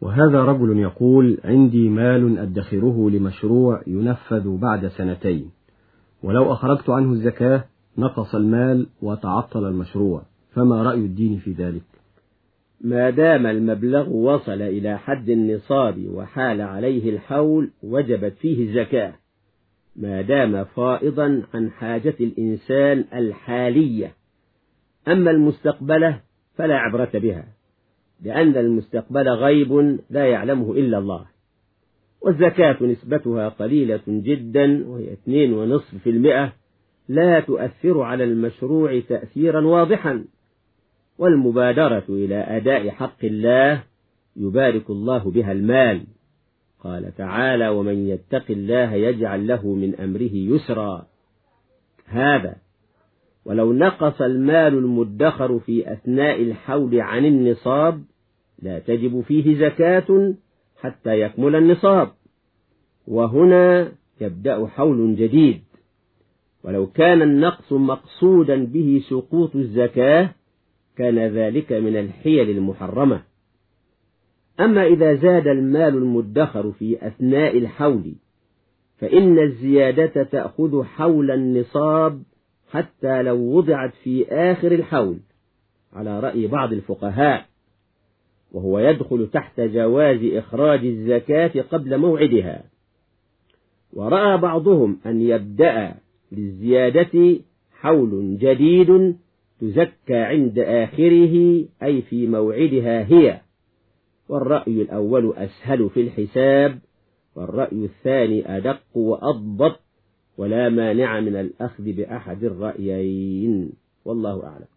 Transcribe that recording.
وهذا رجل يقول عندي مال أدخره لمشروع ينفذ بعد سنتين. ولو أخرجت عنه الزكاة نقص المال وتعطل المشروع. فما رأي الدين في ذلك؟ ما دام المبلغ وصل إلى حد النصاب وحال عليه الحول وجبت فيه الزكاة. ما دام فائضا عن حاجة الإنسان الحالية. أما المستقبلة فلا عبرة بها. لأن المستقبل غيب لا يعلمه إلا الله. والزكاة نسبتها قليلة جدا وهي اثنين ونصف في المئة. لا تؤثر على المشروع تأثيرا واضحا. والمبادرة إلى أداء حق الله يبارك الله بها المال. قال تعالى ومن يتق الله يجعل له من أمره يسرا. هذا ولو نقص المال المدخر في أثناء الحول عن النصاب لا تجب فيه زكاة حتى يكمل النصاب. وهنا يبدأ حول جديد. ولو كان النقص مقصودا به سقوط الزكاة كان ذلك من الحيل المحرمة. أما إذا زاد المال المدخر في أثناء الحول فإن الزيادة تأخذ حول النصاب حتى لو وضعت في آخر الحول على رأي بعض الفقهاء وهو يدخل تحت جواز إخراج الزكاة قبل موعدها. ورأى بعضهم أن يبدأ للزيادة حول جديد تزكى عند آخره أي في موعدها هي. والرأي الأول أسهل في الحساب والرأي الثاني أدق وأضبط ولا مانع من الأخذ بأحد الرأيين. والله أعلم.